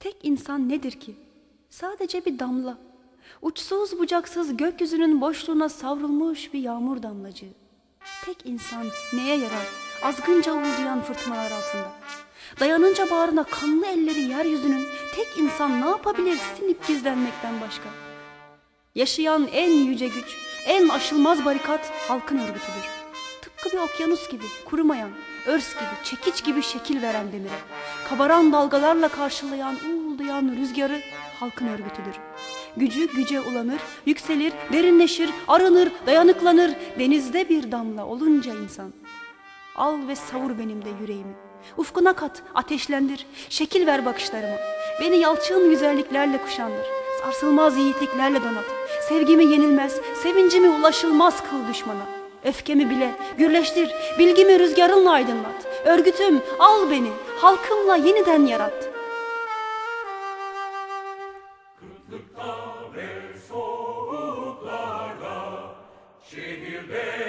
Tek insan nedir ki? Sadece bir damla. Uçsuz bucaksız gökyüzünün boşluğuna savrulmuş bir yağmur damlacığı. Tek insan neye yarar? Azgınca uğuldayan fırtınalar altında. Dayanınca bağrına kanlı elleri yeryüzünün tek insan ne yapabilir sinip gizlenmekten başka? Yaşayan en yüce güç, en aşılmaz barikat halkın örgütüdür. Tıpkı bir okyanus gibi kurumayan, örs gibi, çekiç gibi şekil veren demire. Kabaran dalgalarla karşılayan, uğuldayan rüzgarı halkın örgütüdür. Gücü güce ulanır, yükselir, derinleşir, aranır, dayanıklanır. Denizde bir damla olunca insan. Al ve savur benim de yüreğimi. Ufkuna kat, ateşlendir, şekil ver bakışlarıma. Beni yalçın güzelliklerle kuşandır. Sarsılmaz yiğitliklerle donat. Sevgimi yenilmez, sevincimi ulaşılmaz kıl düşmana. Öfkemi bile gürleştir, bilgimi rüzgarınla aydınlat. Örgütüm al beni, halkımla yeniden yarat. Kıtlıkta ve soğuklarda şehirde